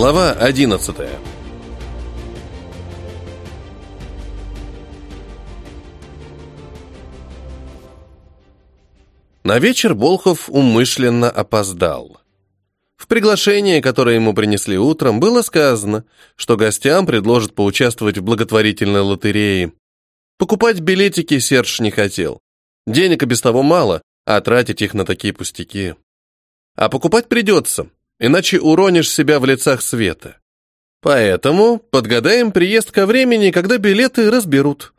Глава 11 На вечер Болхов умышленно опоздал. В приглашении, которое ему принесли утром, было сказано, что гостям предложат поучаствовать в благотворительной лотерее. Покупать билетики Серж не хотел. Денег и без того мало, а тратить их на такие пустяки. А покупать придется, иначе уронишь себя в лицах света. Поэтому подгадаем приезд ко времени, когда билеты разберут.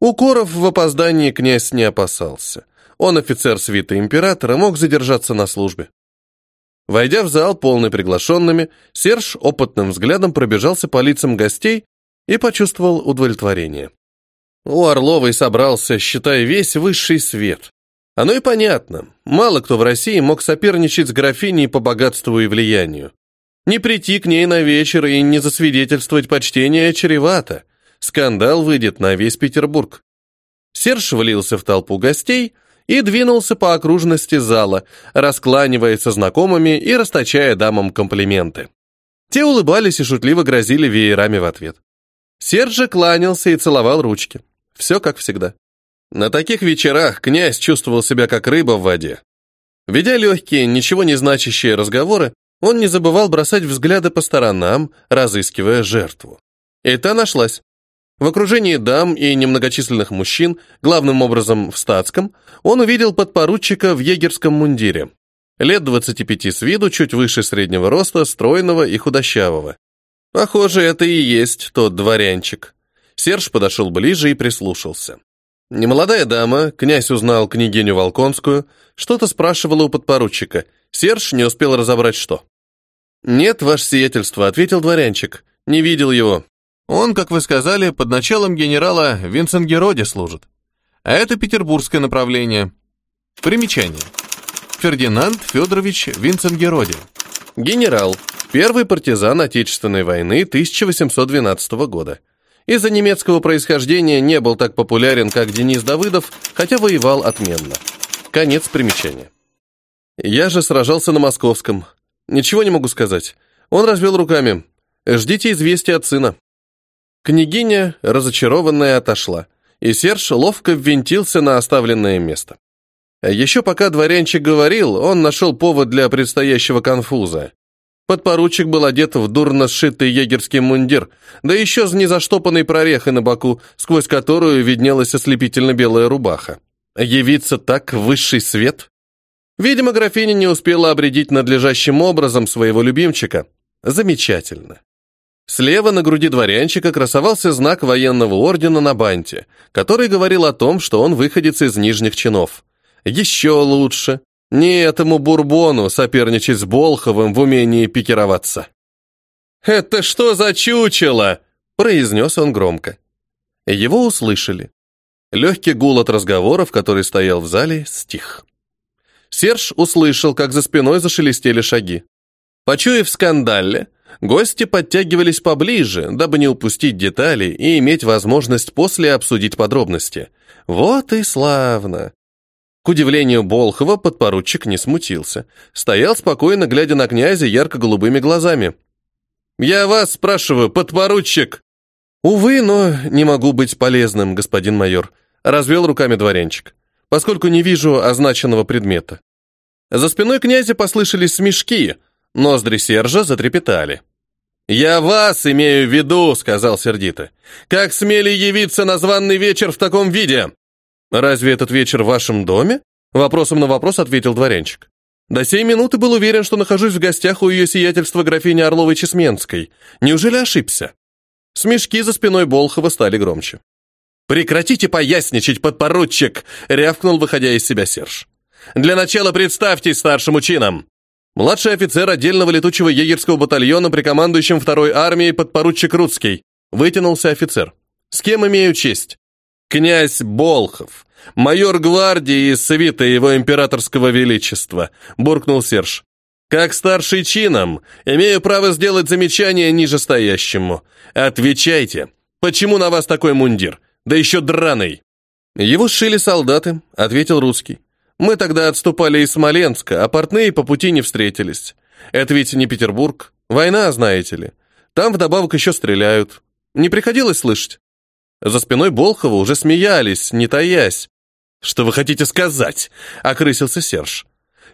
Укоров в опоздании князь не опасался. Он, офицер свита императора, мог задержаться на службе. Войдя в зал, полный приглашенными, Серж опытным взглядом пробежался по лицам гостей и почувствовал удовлетворение. У Орловой собрался, считай, весь высший свет. Оно и понятно. Мало кто в России мог соперничать с графиней по богатству и влиянию. Не прийти к ней на вечер и не засвидетельствовать почтение чревато. Скандал выйдет на весь Петербург. Серж влился в толпу гостей – и двинулся по окружности зала, раскланиваясь со знакомыми и расточая дамам комплименты. Те улыбались и шутливо грозили веерами в ответ. Серж кланялся и целовал ручки. Все как всегда. На таких вечерах князь чувствовал себя как рыба в воде. Ведя легкие, ничего не значащие разговоры, он не забывал бросать взгляды по сторонам, разыскивая жертву. И та нашлась. В окружении дам и немногочисленных мужчин, главным образом в статском, он увидел подпоручика в егерском мундире. Лет 25 с виду, чуть выше среднего роста, стройного и худощавого. Похоже, это и есть тот дворянчик. Серж подошел ближе и прислушался. Немолодая дама, князь узнал княгиню Волконскую, что-то спрашивала у подпоручика. Серж не успел разобрать, что. «Нет, ваше сиятельство», — ответил дворянчик. «Не видел его. Он, как вы сказали, под началом генерала Винценгероди служит. А это петербургское направление. Примечание. Фердинанд Федорович Винценгероди. Генерал. Первый партизан Отечественной войны 1812 года. Из-за немецкого происхождения не был так популярен, как Денис Давыдов, хотя воевал отменно. Конец примечания. Я же сражался на московском. Ничего не могу сказать. Он развел руками. Ждите известия от сына. Княгиня, разочарованная, отошла, и Серж ловко ввинтился на оставленное место. Еще пока дворянчик говорил, он нашел повод для предстоящего конфуза. Подпоручик был одет в дурно сшитый егерский мундир, да еще с незаштопанной прорехой на боку, сквозь которую виднелась ослепительно-белая рубаха. Явиться так в высший свет? Видимо, графиня не успела обредить надлежащим образом своего любимчика. Замечательно. Слева на груди дворянчика красовался знак военного ордена на банте, который говорил о том, что он выходец из нижних чинов. Еще лучше. Не этому Бурбону соперничать с Болховым в умении пикироваться. «Это что за чучело?» – произнес он громко. Его услышали. Легкий гул от разговоров, который стоял в зале, стих. Серж услышал, как за спиной зашелестели шаги. Почуяв скандале, Гости подтягивались поближе, дабы не упустить детали и иметь возможность после обсудить подробности. Вот и славно. К удивлению Болхова, подпоручик не смутился. Стоял спокойно, глядя на князя ярко-голубыми глазами. «Я вас спрашиваю, подпоручик!» «Увы, но не могу быть полезным, господин майор», — развел руками дворянчик, «поскольку не вижу означенного предмета». За спиной князя послышались смешки — Ноздри Сержа затрепетали. «Я вас имею в виду», — сказал сердито. «Как смели явиться на званный вечер в таком виде?» «Разве этот вечер в вашем доме?» Вопросом на вопрос ответил дворянчик. До сей минуты был уверен, что нахожусь в гостях у ее сиятельства графини Орловой-Чесменской. Неужели ошибся? Смешки за спиной Болхова стали громче. «Прекратите поясничать, подпоручик!» — рявкнул, выходя из себя Серж. «Для начала представьтесь старшим чинам. Младший офицер отдельного летучего егерского батальона при командующем второй армией подпоручик Рудский. Вытянулся офицер. С кем имею честь? Князь Болхов, майор гвардии из свита его императорского величества, буркнул Серж. Как старший чином, имею право сделать замечание нижестоящему. Отвечайте, почему на вас такой мундир? Да еще драный. Его сшили солдаты, ответил русский. Мы тогда отступали из Смоленска, а портные по пути не встретились. Это ведь не Петербург. Война, знаете ли. Там вдобавок еще стреляют. Не приходилось слышать?» За спиной Болхова уже смеялись, не таясь. «Что вы хотите сказать?» — окрысился Серж.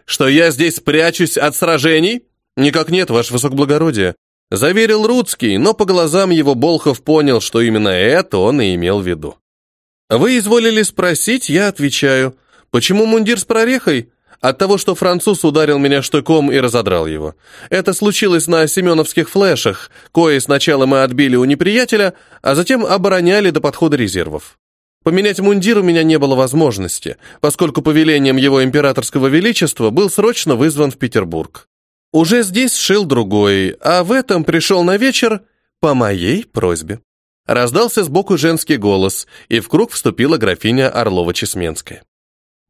«Что я здесь прячусь от сражений?» «Никак нет, ваше высокоблагородие», — заверил Рудский, но по глазам его Болхов понял, что именно это он и имел в виду. «Вы изволили спросить, я отвечаю. Почему мундир с прорехой? От того, что француз ударил меня штыком и разодрал его. Это случилось на семеновских флешах, кое сначала мы отбили у неприятеля, а затем обороняли до подхода резервов. Поменять мундир у меня не было возможности, поскольку повелением его императорского величества был срочно вызван в Петербург. Уже здесь шил другой, а в этом пришел на вечер по моей просьбе. Раздался сбоку женский голос, и в круг вступила графиня Орлова-Чесменская.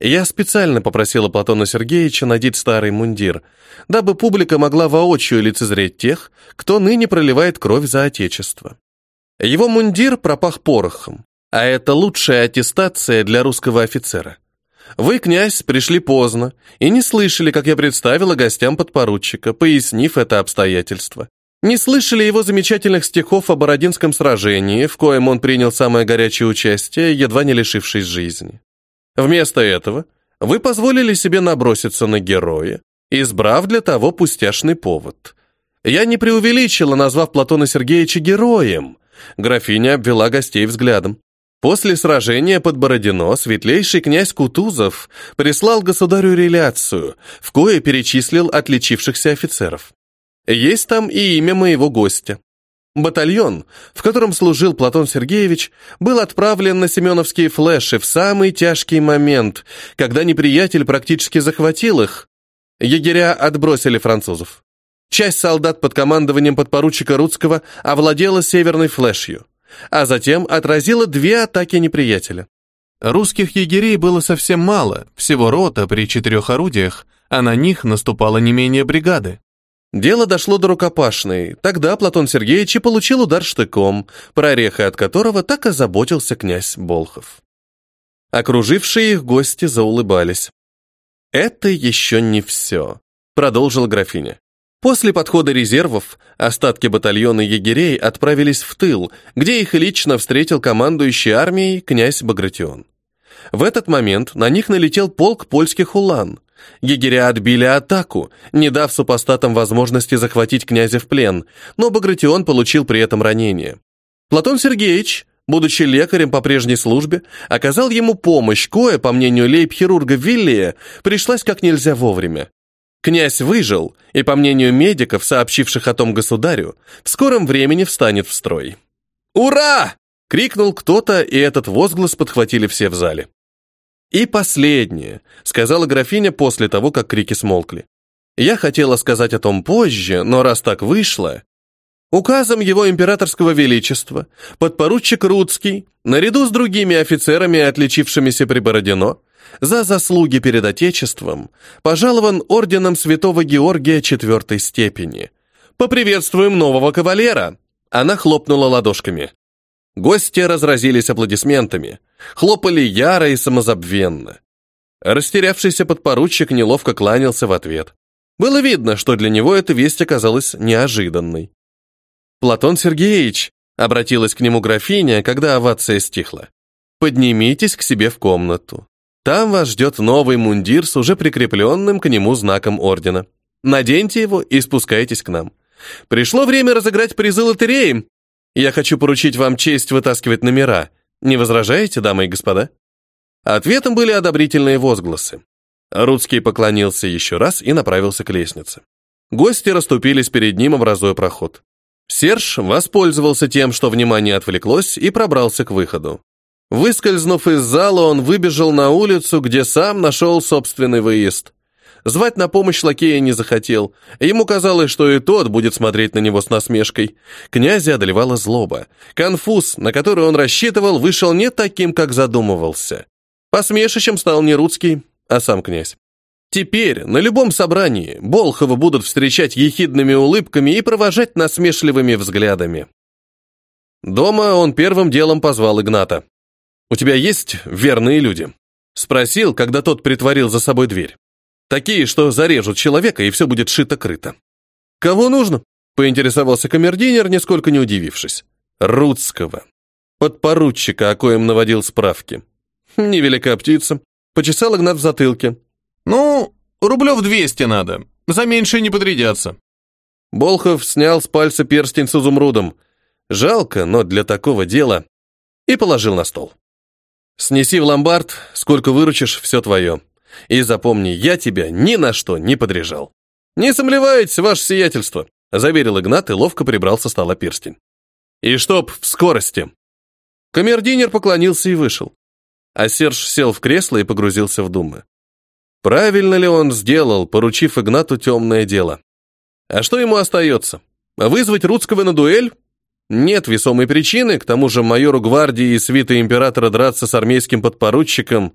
Я специально попросила Платона Сергеевича надеть старый мундир, дабы публика могла воочию лицезреть тех, кто ныне проливает кровь за Отечество. Его мундир пропах порохом, а это лучшая аттестация для русского офицера. Вы, князь, пришли поздно и не слышали, как я представила гостям подпоручика, пояснив это обстоятельство. Не слышали его замечательных стихов о Бородинском сражении, в коем он принял самое горячее участие, едва не лишившись жизни. Вместо этого вы позволили себе наброситься на героя, избрав для того пустяшный повод. Я не преувеличила, назвав Платона Сергеевича героем. Графиня обвела гостей взглядом. После сражения под Бородино светлейший князь Кутузов прислал государю реляцию, в кое перечислил отличившихся офицеров. Есть там и имя моего гостя. Батальон, в котором служил Платон Сергеевич, был отправлен на Семеновские флеши в самый тяжкий момент, когда неприятель практически захватил их. Егеря отбросили французов. Часть солдат под командованием подпоручика Рудского овладела северной флешью а затем отразила две атаки неприятеля. Русских егерей было совсем мало, всего рота при четырех орудиях, а на них наступало не менее бригады. Дело дошло до рукопашной. Тогда Платон Сергеевич и получил удар штыком, прорехой от которого так и заботился князь Болхов. Окружившие их гости заулыбались. «Это еще не все», — продолжила графиня. После подхода резервов остатки батальона егерей отправились в тыл, где их лично встретил командующий армией князь Багратион. В этот момент на них налетел полк польских улан. Егеря отбили атаку, не дав супостатам возможности захватить князя в плен, но Багратион получил при этом ранение. Платон Сергеевич, будучи лекарем по прежней службе, оказал ему помощь, кое, по мнению лейб-хирурга Виллия, пришлась как нельзя вовремя. Князь выжил и, по мнению медиков, сообщивших о том государю, в скором времени встанет в строй. «Ура!» — крикнул кто-то, и этот возглас подхватили все в зале. «И последнее», — сказала графиня после того, как крики смолкли. «Я хотела сказать о том позже, но раз так вышло...» Указом его императорского величества подпоручик Рудский, наряду с другими офицерами, отличившимися при Бородино, за заслуги перед Отечеством пожалован орденом святого Георгия четвертой степени. Поприветствуем нового кавалера!» Она хлопнула ладошками. Гости разразились аплодисментами, хлопали яро и самозабвенно. Растерявшийся подпоручик неловко кланялся в ответ. Было видно, что для него эта весть оказалась неожиданной. «Платон Сергеевич», — обратилась к нему графиня, когда овация стихла, — «поднимитесь к себе в комнату. Там вас ждет новый мундир с уже прикрепленным к нему знаком ордена. Наденьте его и спускайтесь к нам. Пришло время разыграть призы лотереи. Я хочу поручить вам честь вытаскивать номера. Не возражаете, дамы и господа?» Ответом были одобрительные возгласы. Рудский поклонился еще раз и направился к лестнице. Гости расступились перед ним, образуя проход. Серж воспользовался тем, что внимание отвлеклось, и пробрался к выходу. Выскользнув из зала, он выбежал на улицу, где сам нашел собственный выезд. Звать на помощь лакея не захотел. Ему казалось, что и тот будет смотреть на него с насмешкой. Князя одолевала злоба. Конфуз, на который он рассчитывал, вышел не таким, как задумывался. Посмешищем стал не Рудский, а сам князь. Теперь на любом собрании Болхова будут встречать ехидными улыбками и провожать насмешливыми взглядами. Дома он первым делом позвал Игната. «У тебя есть верные люди?» Спросил, когда тот притворил за собой дверь. «Такие, что зарежут человека, и все будет шито-крыто». «Кого нужно?» Поинтересовался камердинер, нисколько не удивившись. Рудского. Подпоручика, о коем наводил справки. Невелика птица. Почесал Игнат в затылке. Ну, рублев двести надо. За меньше не подрядятся. Болхов снял с пальца перстень с изумрудом. Жалко, но для такого дела. И положил на стол. Снеси в ломбард, сколько выручишь, все твое. И запомни, я тебя ни на что не подряжал. Не сомневайтесь, ваше сиятельство, заверил Игнат и ловко прибрал со стола перстень. И чтоб в скорости. Камердинер поклонился и вышел. А Серж сел в кресло и погрузился в думы. Правильно ли он сделал, поручив Игнату темное дело? А что ему остается? Вызвать Рудского на дуэль? Нет весомой причины, к тому же майору гвардии и свиты императора драться с армейским подпоручиком.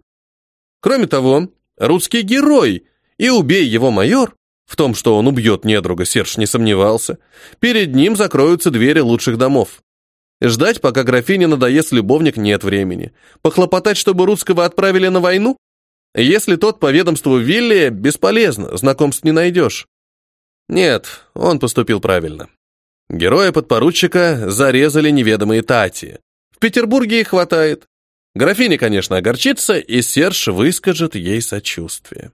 Кроме того, русский герой, и убей его майор, в том, что он убьет недруга, Серж не сомневался, перед ним закроются двери лучших домов. Ждать, пока графине надоест любовник, нет времени. Похлопотать, чтобы русского отправили на войну? Если тот по ведомству Вилли, бесполезно, знакомств не найдешь. Нет, он поступил правильно. Героя подпоручика зарезали неведомые тати. В Петербурге их хватает. Графиня, конечно, огорчится, и Серж выскажет ей сочувствие.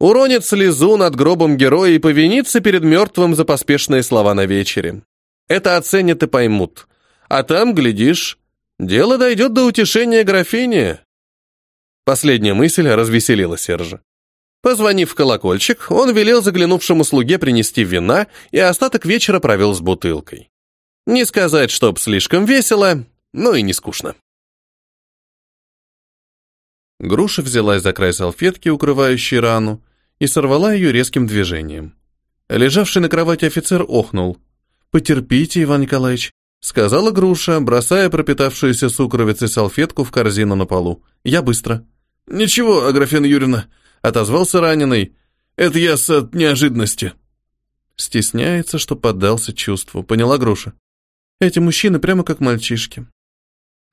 Уронит слезу над гробом героя и повинится перед мертвым за поспешные слова на вечере. Это оценят и поймут. А там, глядишь, дело дойдет до утешения графини. Последняя мысль развеселила Сержа. Позвонив в колокольчик, он велел заглянувшему слуге принести вина и остаток вечера провел с бутылкой. Не сказать, чтоб слишком весело, но и не скучно. Груша взялась за край салфетки, укрывающей рану, и сорвала ее резким движением. Лежавший на кровати офицер охнул. «Потерпите, Иван Николаевич», — сказала Груша, бросая пропитавшуюся сукровицей салфетку в корзину на полу. «Я быстро». «Ничего, Аграфена Юрьевна», отозвался раненый. Это я с от неожиданности. Стесняется, что поддался чувству, поняла Груша. Эти мужчины прямо как мальчишки.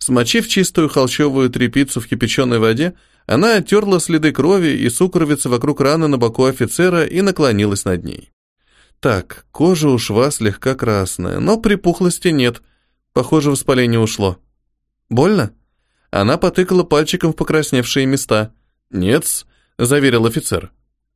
Смочив чистую холщовую тряпицу в кипяченой воде, она оттерла следы крови и сукровицы вокруг раны на боку офицера и наклонилась над ней. Так, кожа у шва слегка красная, но припухлости нет. Похоже, воспаление ушло. Больно? Она потыкала пальчиком в покрасневшие места. Нет, заверил офицер.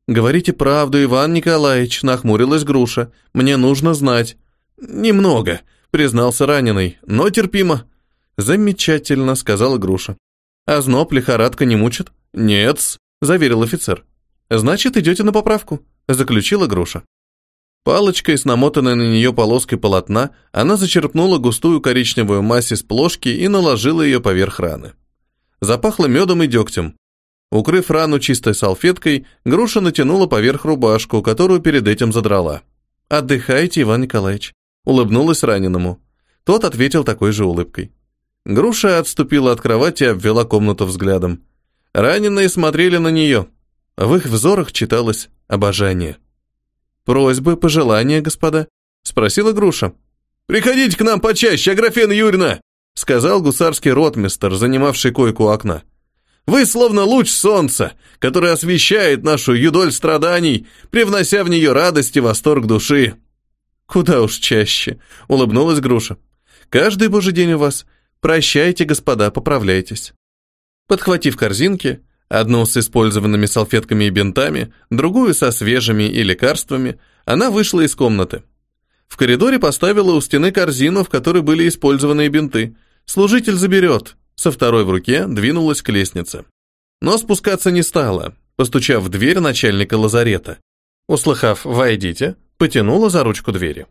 «Говорите правду, Иван Николаевич», — нахмурилась Груша. «Мне нужно знать». «Немного», — признался раненый, — «но терпимо». «Замечательно», — сказала Груша. «А зноб, лихорадка не мучит?» «Нет», — заверил офицер. «Значит, идете на поправку», — заключила Груша. Палочкой с намотанной на нее полоской полотна она зачерпнула густую коричневую мазь из плошки и наложила ее поверх раны. Запахло медом и дегтем. Укрыв рану чистой салфеткой, Груша натянула поверх рубашку, которую перед этим задрала. «Отдыхайте, Иван Николаевич», — улыбнулась раненому. Тот ответил такой же улыбкой. Груша отступила от кровати и обвела комнату взглядом. Раненые смотрели на нее. В их взорах читалось обожание. «Просьбы, пожелания, господа?» — спросила Груша. «Приходите к нам почаще, Аграфена Юрьевна!» — сказал гусарский ротмистер, занимавший койку окна. Вы словно луч солнца, который освещает нашу юдоль страданий, привнося в нее радость и восторг души. Куда уж чаще, улыбнулась Груша. Каждый божий день у вас. Прощайте, господа, поправляйтесь. Подхватив корзинки, одну с использованными салфетками и бинтами, другую со свежими и лекарствами, она вышла из комнаты. В коридоре поставила у стены корзину, в которой были использованы бинты. Служитель заберет со второй в руке двинулась к лестнице. Но спускаться не стала, постучав в дверь начальника лазарета. Услыхав «Войдите», потянула за ручку двери.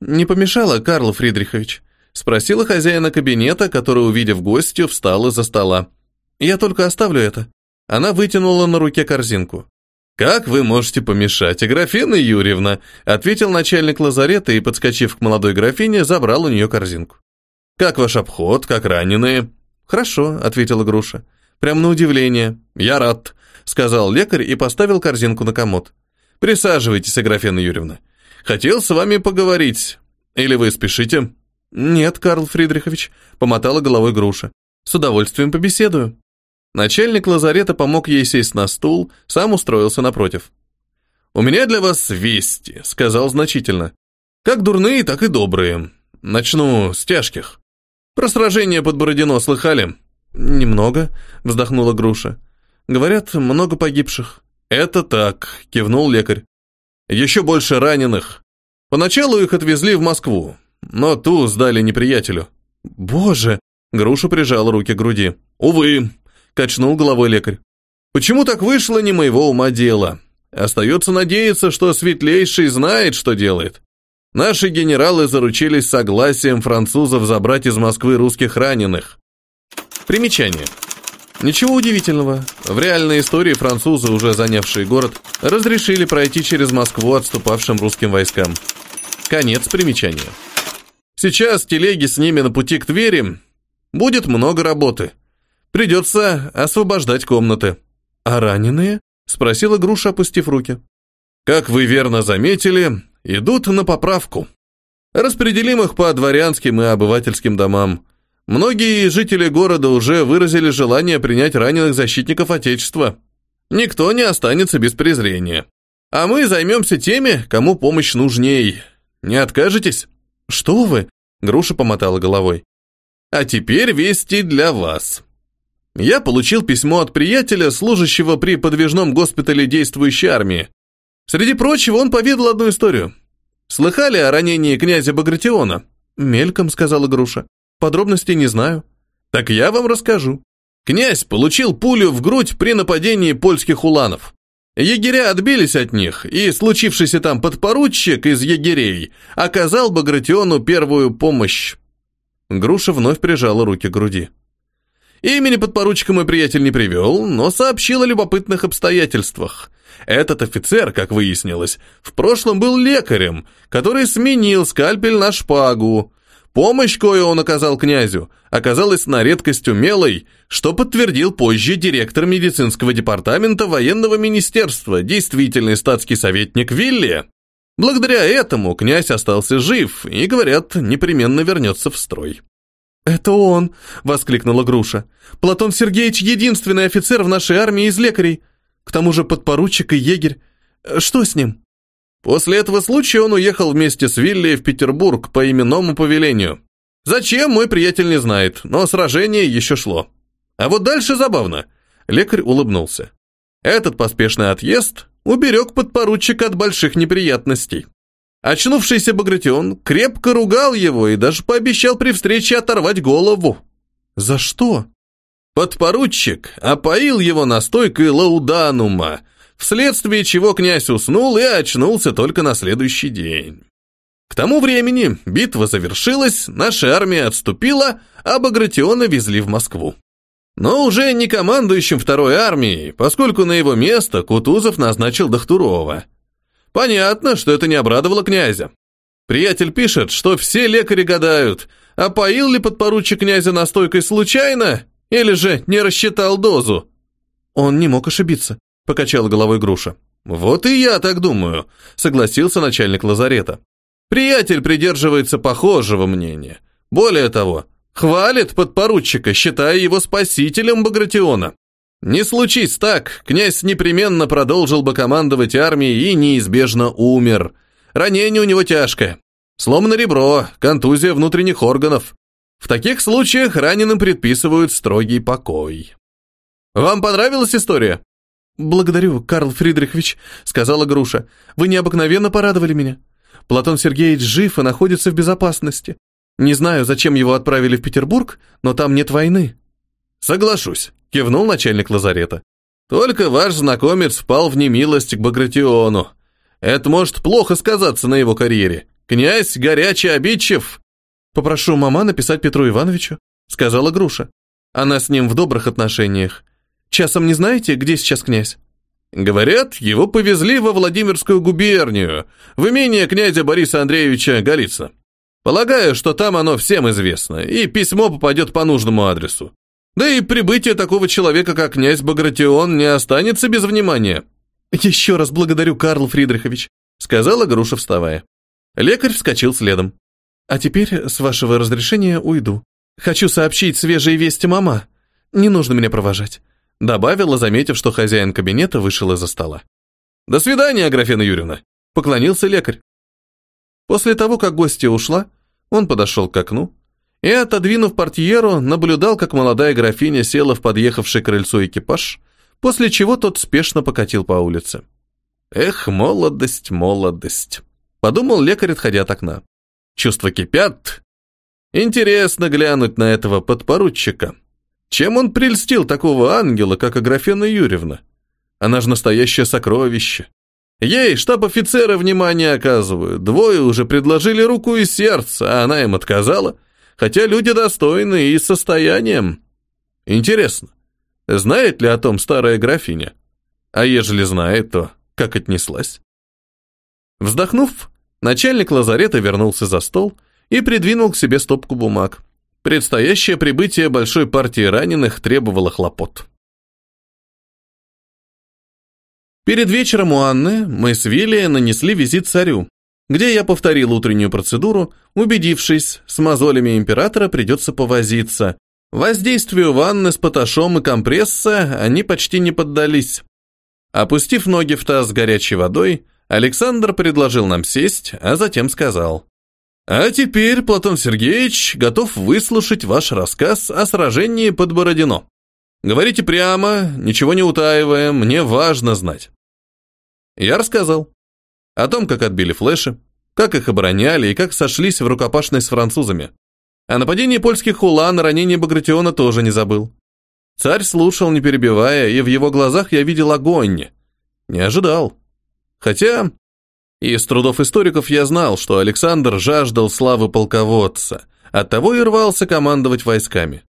«Не помешало, Карл Фридрихович?» Спросила хозяина кабинета, который, увидев гостью, встал из-за стола. «Я только оставлю это». Она вытянула на руке корзинку. «Как вы можете помешать, Графина Юрьевна?» ответил начальник лазарета и, подскочив к молодой графине, забрал у нее корзинку. «Как ваш обход, как раненые?» «Хорошо», — ответила Груша. «Прям на удивление. Я рад», — сказал лекарь и поставил корзинку на комод. «Присаживайтесь, Аграфена Юрьевна. Хотел с вами поговорить. Или вы спешите?» «Нет, Карл Фридрихович», — помотала головой Груша. «С удовольствием побеседую». Начальник лазарета помог ей сесть на стул, сам устроился напротив. «У меня для вас вести», — сказал значительно. Как дурные, так и добрые. Начну с тяжких. Про сражение под Бородино слыхали? Немного, вздохнула Груша. Говорят, много погибших. Это так, кивнул лекарь. Еще больше раненых. Поначалу их отвезли в Москву, но ту сдали неприятелю. Боже, Груша прижала руки к груди. Увы, качнул головой лекарь. Почему так вышло, не моего ума дело. Остается надеяться, что Светлейший знает, что делает. Наши генералы заручились согласием французов забрать из Москвы русских раненых. Примечание. Ничего удивительного. В реальной истории французы, уже занявшие город, разрешили пройти через Москву отступавшим русским войскам. Конец примечания. Сейчас телеги с ними на пути к Твери. Будет много работы. Придется освобождать комнаты. А раненые? Спросила Груша, опустив руки. Как вы верно заметили, идут на поправку. Распределим их по дворянским и обывательским домам. Многие жители города уже выразили желание принять раненых защитников Отечества. Никто не останется без презрения. А мы займемся теми, кому помощь нужней. Не откажетесь? Что вы? Груша помотала головой. А теперь вести для вас. Я получил письмо от приятеля, служащего при подвижном госпитале действующей армии. Среди прочего, он поведал одну историю. Слыхали о ранении князя Багратиона? Мельком, сказала Груша. Подробностей не знаю. Так я вам расскажу. Князь получил пулю в грудь при нападении польских уланов. Егеря отбились от них, и случившийся там подпоручик из егерей оказал Багратиону первую помощь. Груша вновь прижала руки к груди. Имени подпоручика мой приятель не привел, но сообщил о любопытных обстоятельствах. Этот офицер, как выяснилось, в прошлом был лекарем, который сменил скальпель на шпагу, Помощь, кою он оказал князю, оказалась на редкость умелой, что подтвердил позже директор медицинского департамента военного министерства, действительный статский советник Вилли. Благодаря этому князь остался жив и, говорят, непременно вернется в строй. «Это он!» — воскликнула Груша. «Платон Сергеевич — единственный офицер в нашей армии из лекарей. К тому же подпоручик и егерь. Что с ним?» После этого случая он уехал вместе с Вилли в Петербург по именному повелению. Зачем, мой приятель не знает, но сражение еще шло. А вот дальше забавно. Лекарь улыбнулся. Этот поспешный отъезд уберег подпоручика от больших неприятностей. Очнувшийся Багратион крепко ругал его и даже пообещал при встрече оторвать голову. За что? Подпоручик опоил его настойкой лауданума, вследствие чего князь уснул и очнулся только на следующий день. К тому времени битва завершилась, наша армия отступила, а Багратиона везли в Москву. Но уже не командующим второй армией, поскольку на его место Кутузов назначил Дахтурова. Понятно, что это не обрадовало князя. Приятель пишет, что все лекари гадают, а поил ли подпоручик князя настойкой случайно, или же не рассчитал дозу. Он не мог ошибиться покачала головой Груша. Вот и я так думаю, согласился начальник лазарета. Приятель придерживается похожего мнения. Более того, хвалит подпоручика, считая его спасителем Багратиона. Не случись так, князь непременно продолжил бы командовать армией и неизбежно умер. Ранение у него тяжкое. Сломано ребро, контузия внутренних органов. В таких случаях раненым предписывают строгий покой. Вам понравилась история? «Благодарю, Карл Фридрихович», — сказала Груша. «Вы необыкновенно порадовали меня. Платон Сергеевич жив и находится в безопасности. Не знаю, зачем его отправили в Петербург, но там нет войны». «Соглашусь», — кивнул начальник лазарета. «Только ваш знакомец впал в немилость к Багратиону. Это может плохо сказаться на его карьере. Князь горячий обидчив». «Попрошу мама написать Петру Ивановичу», — сказала Груша. «Она с ним в добрых отношениях. Часом не знаете, где сейчас князь?» Говорят, его повезли во Владимирскую губернию, в имение князя Бориса Андреевича Голицына. Полагаю, что там оно всем известно, и письмо попадет по нужному адресу. Да и прибытие такого человека, как князь Багратион, не останется без внимания. «Еще раз благодарю, Карл Фридрихович», — сказала Груша, вставая. Лекарь вскочил следом. «А теперь, с вашего разрешения, уйду. Хочу сообщить свежие вести мама. Не нужно меня провожать добавила, заметив, что хозяин кабинета вышел из-за стола. «До свидания, Аграфена Юрьевна!» — поклонился лекарь. После того, как гостья ушла, он подошел к окну и, отодвинув портьеру, наблюдал, как молодая графиня села в подъехавший крыльцо экипаж, после чего тот спешно покатил по улице. «Эх, молодость, молодость!» — подумал лекарь, отходя от окна. «Чувства кипят. Интересно глянуть на этого подпоручика. Чем он прельстил такого ангела, как Аграфена Юрьевна? Она же настоящее сокровище. Ей штаб-офицеры внимание оказывают. Двое уже предложили руку и сердце, а она им отказала, хотя люди достойны и состоянием. Интересно, знает ли о том старая графиня? А ежели знает, то как отнеслась? Вздохнув, начальник лазарета вернулся за стол и придвинул к себе стопку бумаг. Предстоящее прибытие большой партии раненых требовало хлопот. Перед вечером у Анны мы с Вилли нанесли визит царю, где я повторил утреннюю процедуру, убедившись, с мозолями императора придется повозиться. Воздействию ванны с поташом и компресса они почти не поддались. Опустив ноги в таз с горячей водой, Александр предложил нам сесть, а затем сказал. «А теперь, Платон Сергеевич, готов выслушать ваш рассказ о сражении под Бородино. Говорите прямо, ничего не утаивая, мне важно знать». Я рассказал. О том, как отбили флеши, как их обороняли и как сошлись в рукопашной с французами. О нападении польских хула на ранение Багратиона тоже не забыл. Царь слушал, не перебивая, и в его глазах я видел огонь. Не ожидал. Хотя, из трудов историков я знал, что Александр жаждал славы полководца, оттого и рвался командовать войсками.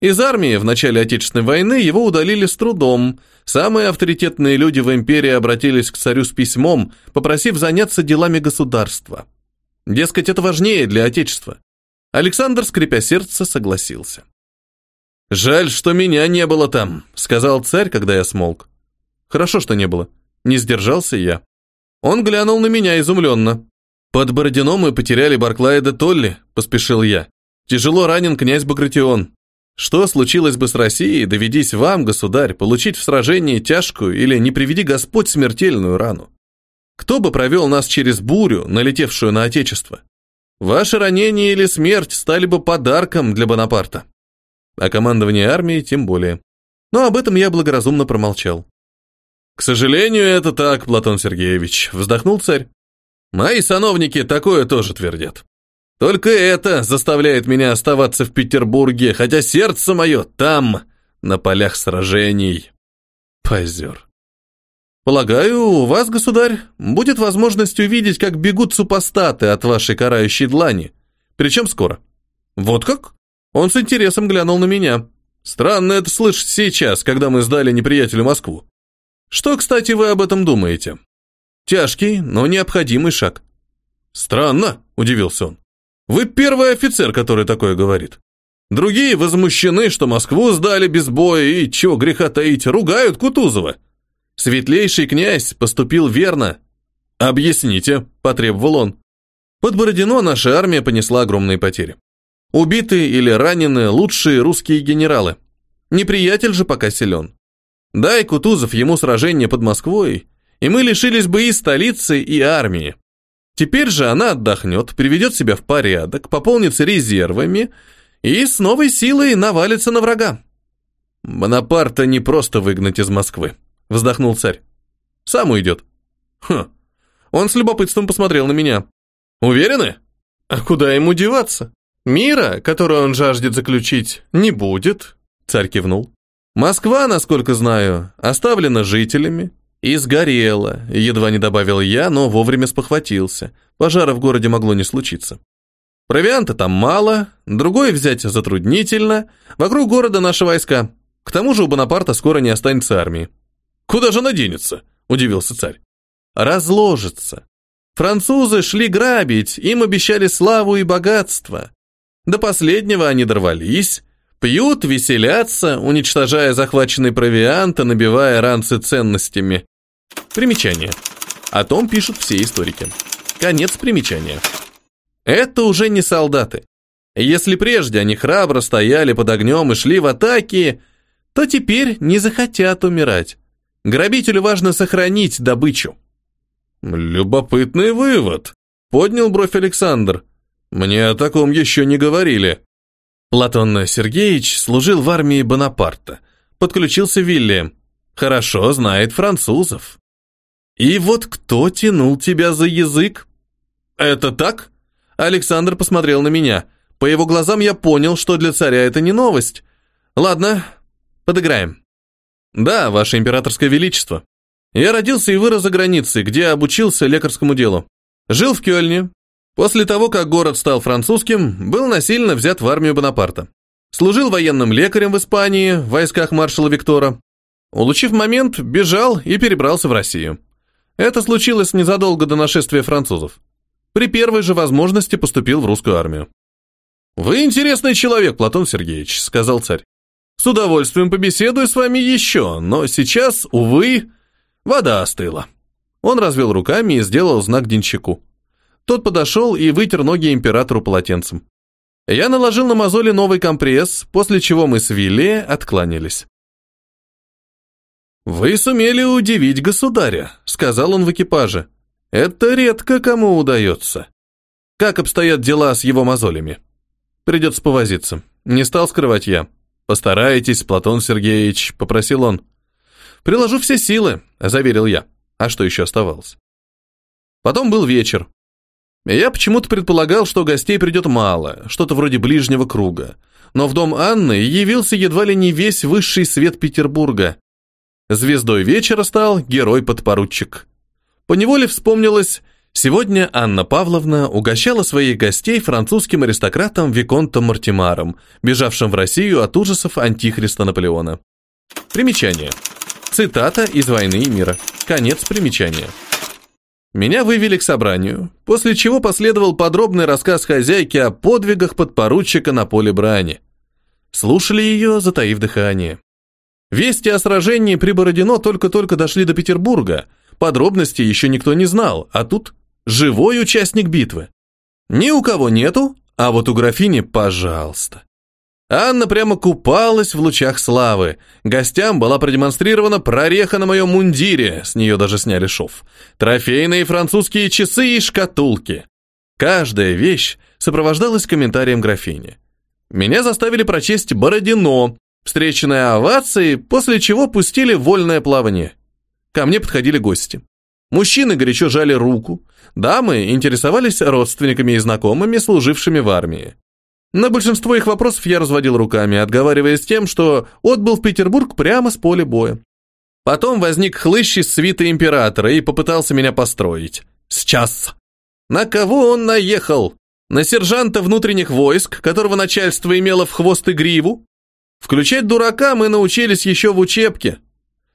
Из армии в начале Отечественной войны его удалили с трудом. Самые авторитетные люди в империи обратились к царю с письмом, попросив заняться делами государства. Дескать, это важнее для Отечества. Александр, скрипя сердце, согласился. «Жаль, что меня не было там», — сказал царь, когда я смолк. «Хорошо, что не было. Не сдержался я». Он глянул на меня изумленно. «Под Бородино мы потеряли Барклая де Толли», — поспешил я. «Тяжело ранен князь Багратион. Что случилось бы с Россией, доведись вам, государь, получить в сражении тяжкую или, не приведи Господь, смертельную рану? Кто бы провел нас через бурю, налетевшую на Отечество? Ваше ранение или смерть стали бы подарком для Бонапарта. А командование армией тем более. Но об этом я благоразумно промолчал. «К сожалению, это так, Платон Сергеевич», — вздохнул царь. «Мои сановники такое тоже твердят. Только это заставляет меня оставаться в Петербурге, хотя сердце мое там, на полях сражений. Позер. Полагаю, у вас, государь, будет возможность увидеть, как бегут супостаты от вашей карающей длани. Причем скоро. Вот как? Он с интересом глянул на меня. Странно это слышать сейчас, когда мы сдали неприятелю Москву. Что, кстати, вы об этом думаете? Тяжкий, но необходимый шаг. Странно, удивился он. Вы первый офицер, который такое говорит. Другие возмущены, что Москву сдали без боя и, чего греха таить, ругают Кутузова. Светлейший князь поступил верно. Объясните, потребовал он. Под Бородино наша армия понесла огромные потери. Убиты или ранены лучшие русские генералы. Неприятель же пока силен. Дай Кутузов ему сражение под Москвой, и мы лишились бы и столицы, и армии. Теперь же она отдохнет, приведет себя в порядок, пополнится резервами и с новой силой навалится на врага. Бонапарта не просто выгнать из Москвы, вздохнул царь. Сам уйдет. Хм. Он с любопытством посмотрел на меня. Уверены? А куда ему деваться? Мира, который он жаждет заключить, не будет, царь кивнул. Москва, насколько знаю, оставлена жителями, «И сгорело», — едва не добавил я, но вовремя спохватился. Пожара в городе могло не случиться. Провианта там мало, другой взять затруднительно. Вокруг города наши войска. К тому же у Бонапарта скоро не останется армии. «Куда же она денется?» – удивился царь. «Разложится. Французы шли грабить, им обещали славу и богатство. До последнего они дорвались, пьют, веселятся, уничтожая захваченный провиант и набивая ранцы ценностями. Примечание. О том пишут все историки. Конец примечания. Это уже не солдаты. Если прежде они храбро стояли под огнем и шли в атаки, то теперь не захотят умирать. Грабителю важно сохранить добычу. Любопытный вывод. Поднял бровь Александр. Мне о таком еще не говорили. Платон Сергеевич служил в армии Бонапарта. Подключился Вильям. Хорошо знает французов. И вот кто тянул тебя за язык? Это так? Александр посмотрел на меня. По его глазам я понял, что для царя это не новость. Ладно, подыграем. Да, ваше императорское величество. Я родился и вырос за границей, где обучился лекарскому делу. Жил в Кёльне. После того, как город стал французским, был насильно взят в армию Бонапарта. Служил военным лекарем в Испании, в войсках маршала Виктора. Улучив момент, бежал и перебрался в Россию. Это случилось незадолго до нашествия французов. При первой же возможности поступил в русскую армию. «Вы интересный человек, Платон Сергеевич», — сказал царь. «С удовольствием побеседую с вами еще, но сейчас, увы, вода остыла». Он развел руками и сделал знак денщику. Тот подошел и вытер ноги императору полотенцем. Я наложил на мозоли новый компресс, после чего мы с Вилле откланялись. «Вы сумели удивить государя», — сказал он в экипаже. «Это редко кому удается. Как обстоят дела с его мозолями?» «Придется повозиться. Не стал скрывать я. Постарайтесь, Платон Сергеевич», — попросил он. «Приложу все силы», — заверил я. А что еще оставалось? Потом был вечер. Я почему-то предполагал, что гостей придет мало, что-то вроде ближнего круга. Но в дом Анны явился едва ли не весь высший свет Петербурга. Звездой вечера стал герой-подпоручик. Поневоле вспомнилось, сегодня Анна Павловна угощала своих гостей французским аристократом Виконтом Мартимаром, бежавшим в Россию от ужасов антихриста Наполеона. Примечание. Цитата из «Войны и мира». Конец примечания. Меня вывели к собранию, после чего последовал подробный рассказ хозяйки о подвигах подпоручика на поле брани. Слушали ее, затаив дыхание. Вести о сражении при Бородино только-только дошли до Петербурга, подробностей еще никто не знал, а тут живой участник битвы. Ни у кого нету, а вот у графини, пожалуйста. Анна прямо купалась в лучах славы. Гостям была продемонстрирована прореха на моем мундире, с нее даже сняли шов. Трофейные французские часы и шкатулки. Каждая вещь сопровождалась комментарием графини. Меня заставили прочесть Бородино, встреченное овацией, после чего пустили вольное плавание. Ко мне подходили гости. Мужчины горячо жали руку, дамы интересовались родственниками и знакомыми, служившими в армии. На большинство их вопросов я разводил руками, отговариваясь тем, что отбыл в Петербург прямо с поля боя. Потом возник хлыщ из свиты императора и попытался меня построить. Сейчас. На кого он наехал? На сержанта внутренних войск, которого начальство имело в хвост и гриву? Включать дурака мы научились еще в учебке.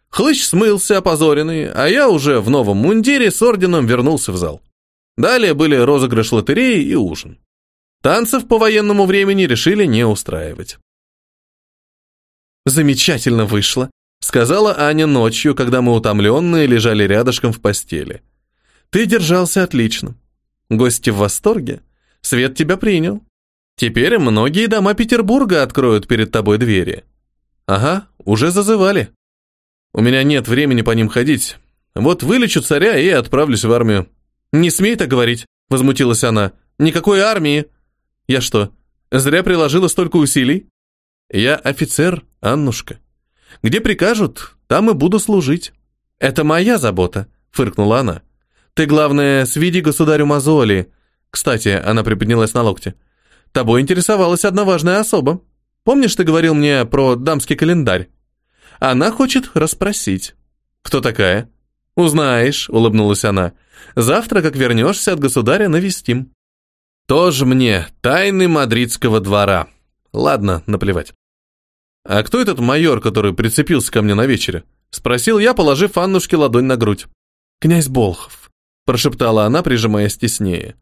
Хлыщ смылся, опозоренный, а я уже в новом мундире с орденом вернулся в зал. Далее были розыгрыш лотереи и ужин. Танцев по военному времени решили не устраивать. «Замечательно вышло», — сказала Аня ночью, когда мы утомленные лежали рядышком в постели. «Ты держался отлично. Гости в восторге. Свет тебя принял. Теперь многие дома Петербурга откроют перед тобой двери». «Ага, уже зазывали. У меня нет времени по ним ходить. Вот вылечу царя и отправлюсь в армию». «Не смей так говорить», — возмутилась она. «Никакой армии. Я что, зря приложила столько усилий? Я офицер, Аннушка. Где прикажут, там и буду служить. Это моя забота, фыркнула она. Ты, главное, сведи государю мозоли. Кстати, она приподнялась на локте. Тобой интересовалась одна важная особа. Помнишь, ты говорил мне про дамский календарь? Она хочет расспросить. Кто такая? Узнаешь, улыбнулась она. Завтра, как вернешься от государя, навестим. Тоже мне тайны мадридского двора. Ладно, наплевать. А кто этот майор, который прицепился ко мне на вечере? Спросил я, положив Аннушке ладонь на грудь. Князь Болхов, прошептала она, прижимаясь теснее.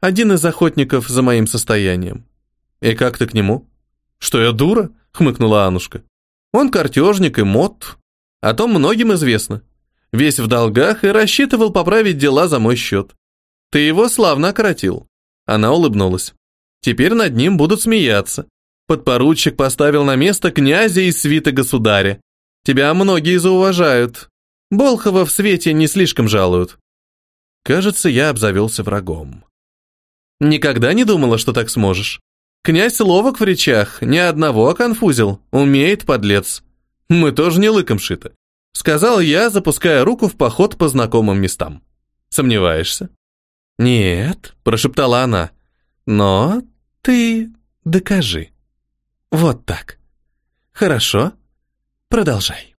Один из охотников за моим состоянием. И как ты к нему? Что я дура? хмыкнула Аннушка. Он картежник и мод. О том многим известно. Весь в долгах и рассчитывал поправить дела за мой счет. Ты его славно окоротил. Она улыбнулась. Теперь над ним будут смеяться. Подпоручик поставил на место князя и свита государя. Тебя многие зауважают. Болхова в свете не слишком жалуют. Кажется, я обзавелся врагом. Никогда не думала, что так сможешь. Князь ловок в речах, ни одного оконфузил, умеет подлец. Мы тоже не лыком шиты. Сказал я, запуская руку в поход по знакомым местам. Сомневаешься? «Нет», — прошептала она, — «но ты докажи». «Вот так». «Хорошо, продолжай».